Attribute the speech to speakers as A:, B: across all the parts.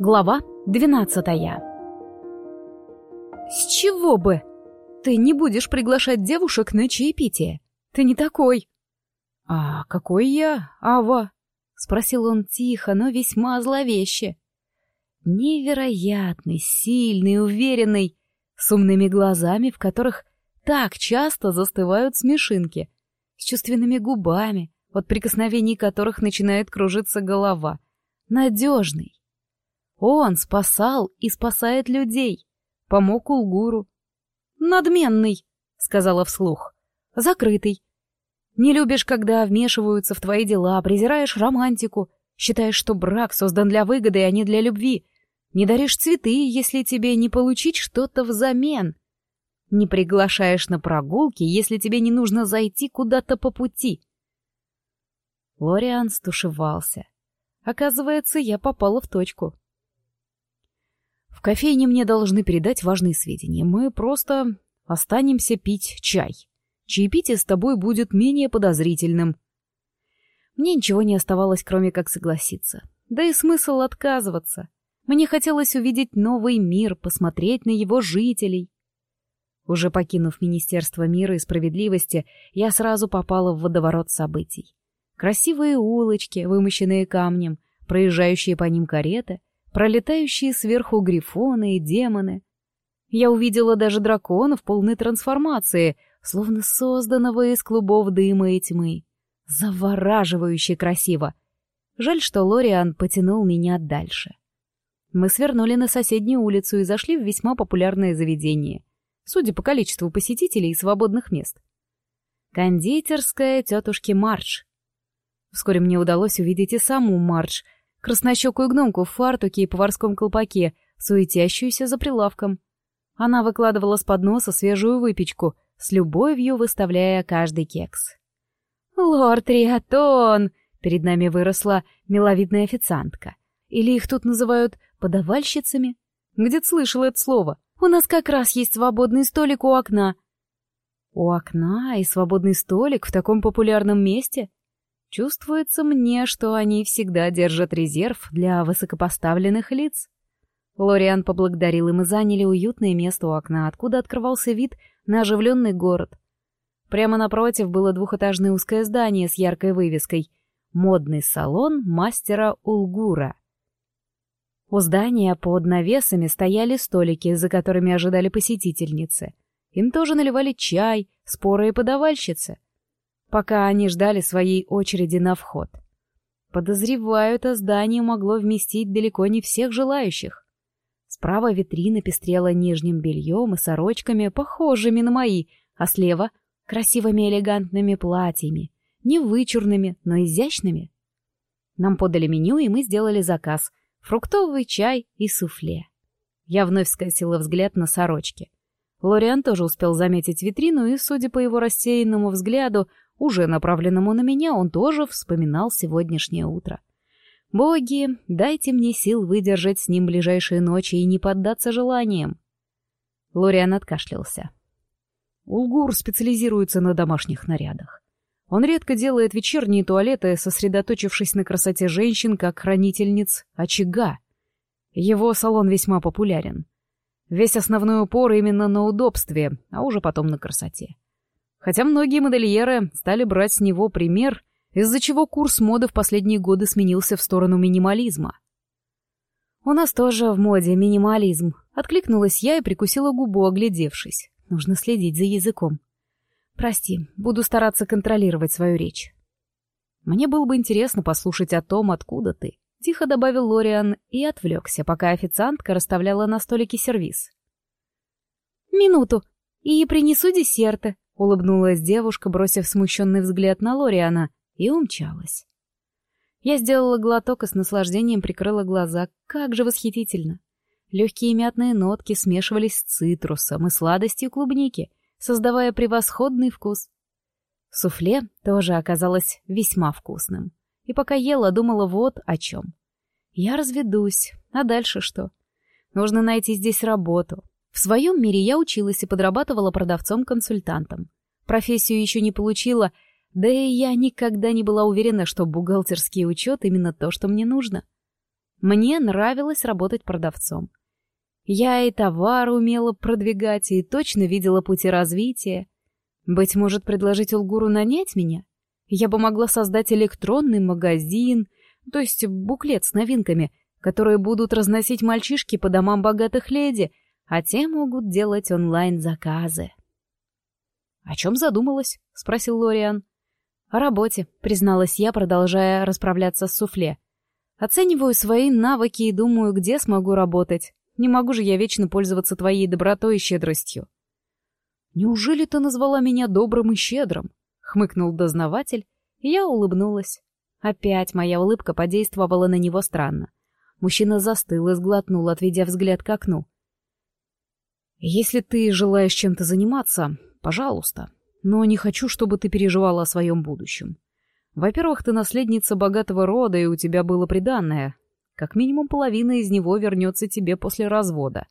A: Глава двенадцатая. «С чего бы? Ты не будешь приглашать девушек на чаепитие. Ты не такой». «А какой я, Ава?» — спросил он тихо, но весьма зловеще. Невероятный, сильный, уверенный, с умными глазами, в которых так часто застывают смешинки, с чувственными губами, от прикосновений которых начинает кружиться голова. Надежный, он спасал и спасает людей. Помог Улгуру. «Надменный», — сказала вслух. «Закрытый. Не любишь, когда вмешиваются в твои дела, презираешь романтику, считаешь, что брак создан для выгоды, а не для любви. Не даришь цветы, если тебе не получить что-то взамен. Не приглашаешь на прогулки, если тебе не нужно зайти куда-то по пути». Лориан стушевался. Оказывается, я попала в точку. В кофейне мне должны передать важные сведения. Мы просто останемся пить чай. Чаепитие с тобой будет менее подозрительным. Мне ничего не оставалось, кроме как согласиться. Да и смысл отказываться. Мне хотелось увидеть новый мир, посмотреть на его жителей. Уже покинув Министерство мира и справедливости, я сразу попала в водоворот событий. Красивые улочки, вымощенные камнем, проезжающие по ним кареты — пролетающие сверху грифоны и демоны. Я увидела даже дракона в полной трансформации, словно созданного из клубов дыма и тьмы. Завораживающе красиво. Жаль, что Лориан потянул меня дальше. Мы свернули на соседнюю улицу и зашли в весьма популярное заведение, судя по количеству посетителей и свободных мест. Кондитерская тетушки Мардж. Вскоре мне удалось увидеть и саму Мардж, краснощекую гномку в фартуке и поварском колпаке, суетящуюся за прилавком. Она выкладывала с подноса свежую выпечку, с любовью выставляя каждый кекс. «Лорд Риатон!» — перед нами выросла миловидная официантка. Или их тут называют подавальщицами? Где-то слышала это слово. У нас как раз есть свободный столик у окна. У окна и свободный столик в таком популярном месте? Чувствуется мне, что они всегда держат резерв для высокопоставленных лиц. Лориан поблагодарил, и мы заняли уютное место у окна, откуда открывался вид на оживленный город. Прямо напротив было двухэтажное узкое здание с яркой вывеской «Модный салон мастера Улгура». У здания под навесами стояли столики, за которыми ожидали посетительницы. Им тоже наливали чай, споры и подавальщицы пока они ждали своей очереди на вход. Подозреваю, это здание могло вместить далеко не всех желающих. Справа витрина пестрела нижним бельем и сорочками, похожими на мои, а слева — красивыми элегантными платьями, не вычурными, но изящными. Нам подали меню, и мы сделали заказ — фруктовый чай и суфле. Я вновь скосила взгляд на сорочки. Лориан тоже успел заметить витрину, и, судя по его рассеянному взгляду, уже направленному на меня, он тоже вспоминал сегодняшнее утро. «Боги, дайте мне сил выдержать с ним ближайшие ночи и не поддаться желаниям». Лориан откашлялся. Улгур специализируется на домашних нарядах. Он редко делает вечерние туалеты, сосредоточившись на красоте женщин как хранительниц очага. Его салон весьма популярен. Весь основной упор именно на удобстве, а уже потом на красоте хотя многие модельеры стали брать с него пример, из-за чего курс моды в последние годы сменился в сторону минимализма. «У нас тоже в моде минимализм», — откликнулась я и прикусила губу, оглядевшись. Нужно следить за языком. «Прости, буду стараться контролировать свою речь». «Мне было бы интересно послушать о том, откуда ты», — тихо добавил Лориан и отвлекся, пока официантка расставляла на столике сервиз. «Минуту, и принесу десерты», Улыбнулась девушка, бросив смущенный взгляд на Лориана, и умчалась. Я сделала глоток и с наслаждением прикрыла глаза. Как же восхитительно! Легкие мятные нотки смешивались с цитрусом и сладостью клубники, создавая превосходный вкус. Суфле тоже оказалось весьма вкусным. И пока ела, думала вот о чем. Я разведусь, а дальше что? Нужно найти здесь работу, в своем мире я училась и подрабатывала продавцом-консультантом. Профессию еще не получила, да и я никогда не была уверена, что бухгалтерский учет именно то, что мне нужно. Мне нравилось работать продавцом. Я и товар умела продвигать, и точно видела пути развития. Быть может, предложить Улгуру нанять меня? Я бы могла создать электронный магазин, то есть буклет с новинками, которые будут разносить мальчишки по домам богатых леди, а те могут делать онлайн-заказы. «О чем задумалась?» — спросил Лориан. «О работе», — призналась я, продолжая расправляться с суфле. «Оцениваю свои навыки и думаю, где смогу работать. Не могу же я вечно пользоваться твоей добротой и щедростью». «Неужели ты назвала меня добрым и щедрым?» — хмыкнул дознаватель, и я улыбнулась. Опять моя улыбка подействовала на него странно. Мужчина застыл и сглотнул, отведя взгляд к окну. «Если ты желаешь чем-то заниматься, пожалуйста, но не хочу, чтобы ты переживала о своем будущем. Во-первых, ты наследница богатого рода, и у тебя было приданное. Как минимум половина из него вернется тебе после развода.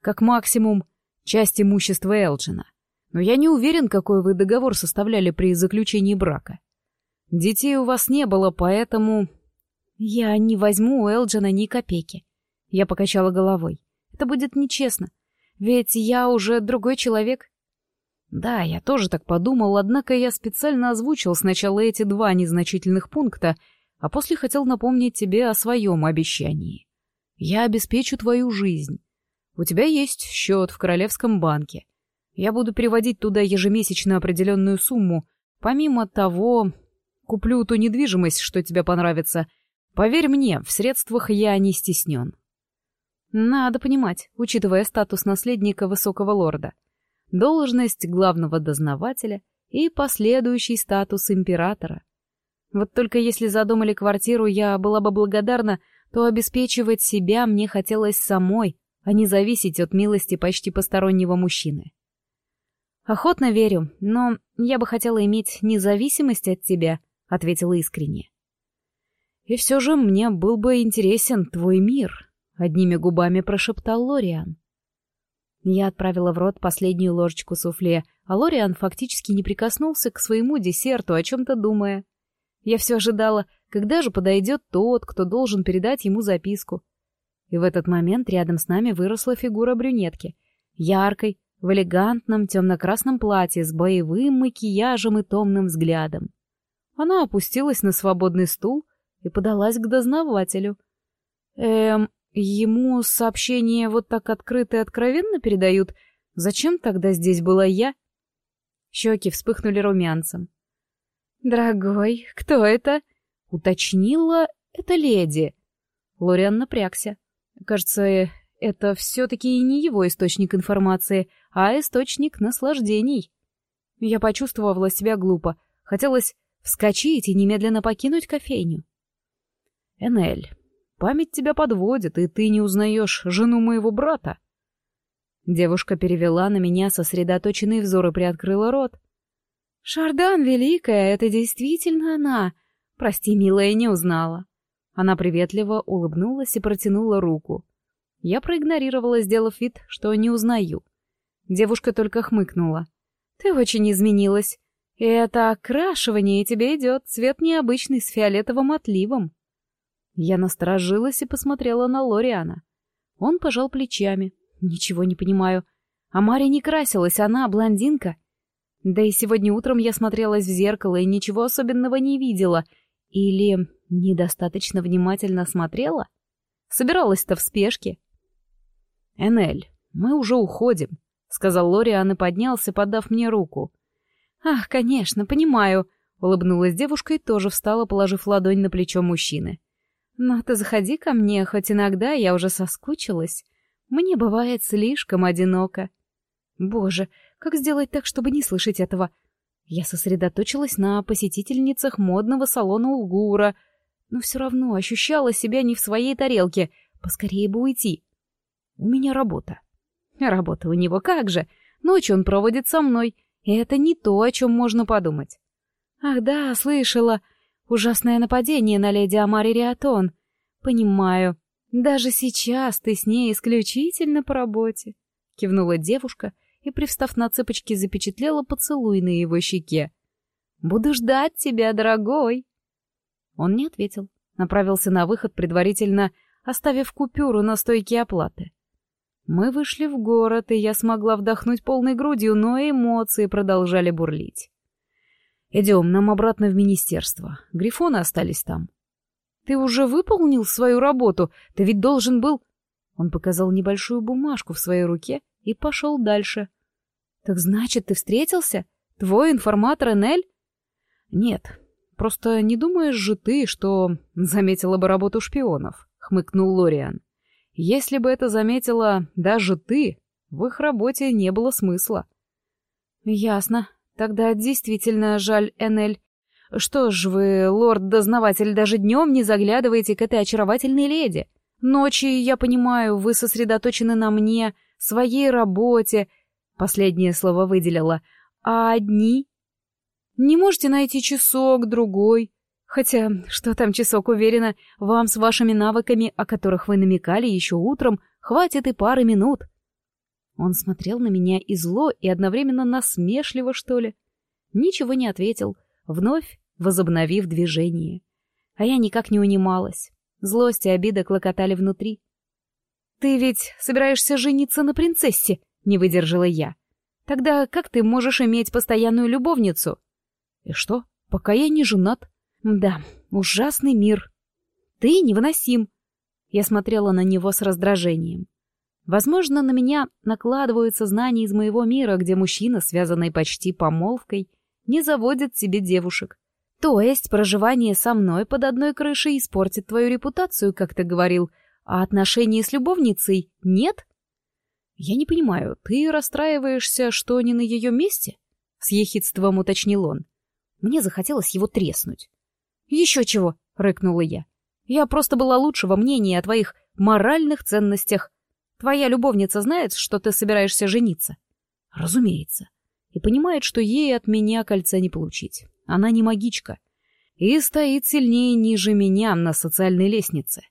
A: Как максимум часть имущества Элджина. Но я не уверен, какой вы договор составляли при заключении брака. Детей у вас не было, поэтому... Я не возьму у Элджина ни копейки. Я покачала головой. Это будет нечестно. Ведь я уже другой человек. Да, я тоже так подумал, однако я специально озвучил сначала эти два незначительных пункта, а после хотел напомнить тебе о своем обещании. Я обеспечу твою жизнь. У тебя есть счет в Королевском банке. Я буду переводить туда ежемесячно определенную сумму. Помимо того, Куплю ту недвижимость, что тебе понравится. Поверь мне, в средствах я не стеснен. Надо понимать, учитывая статус наследника высокого лорда, должность главного дознавателя и последующий статус императора. Вот только если задумали квартиру, я была бы благодарна, то обеспечивать себя мне хотелось самой, а не зависеть от милости почти постороннего мужчины. Охотно верю, но я бы хотела иметь независимость от тебя — ответила искренне. «И все же мне был бы интересен твой мир», — одними губами прошептал Лориан. Я отправила в рот последнюю ложечку суфле, а Лориан фактически не прикоснулся к своему десерту, о чем-то думая. Я все ожидала, когда же подойдет тот, кто должен передать ему записку. И в этот момент рядом с нами выросла фигура брюнетки, яркой, в элегантном темно-красном платье с боевым макияжем и томным взглядом. Она опустилась на свободный стул и подалась к дознавателю. Эм, ему сообщение вот так открыто и откровенно передают? Зачем тогда здесь была я? Щеки вспыхнули румянцем. «Дорогой, кто это?» — уточнила эта леди. Лориан напрягся. Кажется, это все-таки не его источник информации, а источник наслаждений. Я почувствовала себя глупо. Хотелось вскочить и немедленно покинуть кофейню. Энель, память тебя подводит, и ты не узнаешь жену моего брата. Девушка перевела на меня сосредоточенный взор и приоткрыла рот. «Шардан Великая, это действительно она! Прости, милая, не узнала». Она приветливо улыбнулась и протянула руку. Я проигнорировала, сделав вид, что не узнаю. Девушка только хмыкнула. «Ты очень изменилась. И это окрашивание тебе идет, цвет необычный, с фиолетовым отливом. Я насторожилась и посмотрела на Лориана. Он пожал плечами. Ничего не понимаю. А Мария не красилась, она блондинка. Да и сегодня утром я смотрелась в зеркало и ничего особенного не видела. Или недостаточно внимательно смотрела? Собиралась-то в спешке. «Энель, мы уже уходим», — сказал Лориан и поднялся, подав мне руку. «Ах, конечно, понимаю», — улыбнулась девушка и тоже встала, положив ладонь на плечо мужчины. «Но ты заходи ко мне, хоть иногда я уже соскучилась. Мне бывает слишком одиноко». «Боже, как сделать так, чтобы не слышать этого?» Я сосредоточилась на посетительницах модного салона Улгура, но все равно ощущала себя не в своей тарелке, поскорее бы уйти. У меня работа. Работа у него как же? Ночью он проводит со мной, и это не то, о чем можно подумать. Ах да, слышала. Ужасное нападение на леди Амари Риатон. Понимаю. Даже сейчас ты с ней исключительно по работе. Кивнула девушка и, привстав на цыпочки, запечатлела поцелуй на его щеке. «Буду ждать тебя, дорогой!» Он не ответил, направился на выход, предварительно оставив купюру на стойке оплаты. Мы вышли в город, и я смогла вдохнуть полной грудью, но эмоции продолжали бурлить. «Идем, нам обратно в министерство. Грифоны остались там». «Ты уже выполнил свою работу? Ты ведь должен был...» Он показал небольшую бумажку в своей руке и пошел дальше. «Так значит, ты встретился? Твой информатор Энель?» «Нет, просто не думаешь же ты, что заметила бы работу шпионов?» — хмыкнул Лориан. «Если бы это заметила даже ты, в их работе не было смысла». «Ясно. Тогда действительно жаль, Энель. Что ж вы, лорд-дознаватель, даже днем не заглядываете к этой очаровательной леди? Ночи, я понимаю, вы сосредоточены на мне, своей работе, последнее слово выделила, а одни? Не можете найти часок, другой. Хотя, что там часок, уверена, вам с вашими навыками, о которых вы намекали еще утром, хватит и пары минут. Он смотрел на меня и зло, и одновременно насмешливо, что ли. Ничего не ответил, вновь возобновив движение. А я никак не унималась. Злость и обида клокотали внутри. «Ты ведь собираешься жениться на принцессе?» — не выдержала я. «Тогда как ты можешь иметь постоянную любовницу?» «И что, пока я не женат?» «Да, ужасный мир. Ты невыносим». Я смотрела на него с раздражением. Возможно, на меня накладываются знания из моего мира, где мужчина, связанный почти помолвкой, не заводит себе девушек. То есть проживание со мной под одной крышей испортит твою репутацию, как ты говорил, а отношения с любовницей нет? Я не понимаю, ты расстраиваешься, что не на ее месте? С ехидством уточнил он. Мне захотелось его треснуть. Еще чего, рыкнула я. Я просто была лучшего мнения о твоих моральных ценностях. Твоя любовница знает, что ты собираешься жениться? Разумеется. И понимает, что ей от меня кольца не получить. Она не магичка. И стоит сильнее ниже меня на социальной лестнице.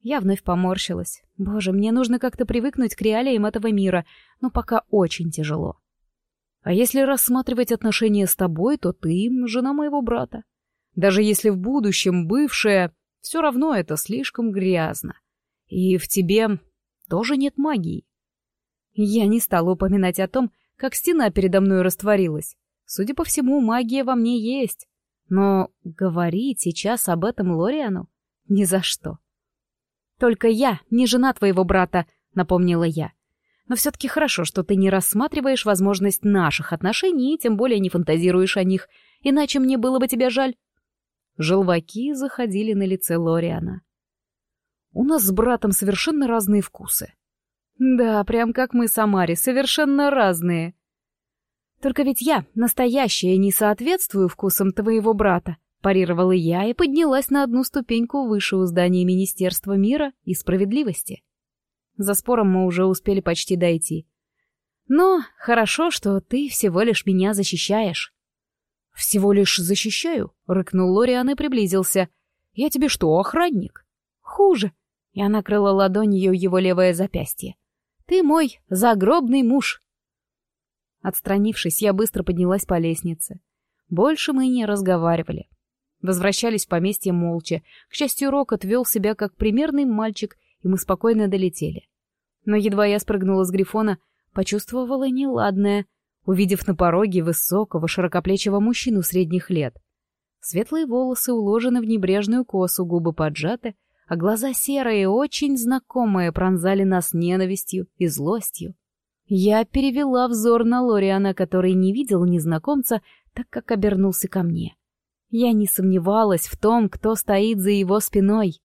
A: Я вновь поморщилась. Боже, мне нужно как-то привыкнуть к реалиям этого мира, но пока очень тяжело. А если рассматривать отношения с тобой, то ты жена моего брата. Даже если в будущем бывшая, все равно это слишком грязно. И в тебе тоже нет магии. Я не стала упоминать о том, как стена передо мной растворилась. Судя по всему, магия во мне есть. Но говорить сейчас об этом Лориану ни за что. «Только я не жена твоего брата», — напомнила я. «Но все-таки хорошо, что ты не рассматриваешь возможность наших отношений тем более не фантазируешь о них, иначе мне было бы тебя жаль». Желваки заходили на лице Лориана. «У нас с братом совершенно разные вкусы». «Да, прям как мы с Амари, совершенно разные». «Только ведь я, настоящая, не соответствую вкусам твоего брата», парировала я и поднялась на одну ступеньку выше у здания Министерства мира и справедливости. За спором мы уже успели почти дойти. Но хорошо, что ты всего лишь меня защищаешь. Всего лишь защищаю, рыкнул Лориан и приблизился. Я тебе что, охранник? Хуже. Я накрыла ладонью его левое запястье. Ты мой загробный муж. Отстранившись, я быстро поднялась по лестнице. Больше мы не разговаривали. Возвращались в поместье молча. К счастью, Рокот вел себя как примерный мальчик, и мы спокойно долетели. Но едва я спрыгнула с грифона, почувствовала неладное, увидев на пороге высокого, широкоплечего мужчину средних лет. Светлые волосы уложены в небрежную косу, губы поджаты, а глаза серые, очень знакомые, пронзали нас ненавистью и злостью. Я перевела взор на Лориана, который не видел незнакомца, так как обернулся ко мне. Я не сомневалась в том, кто стоит за его спиной.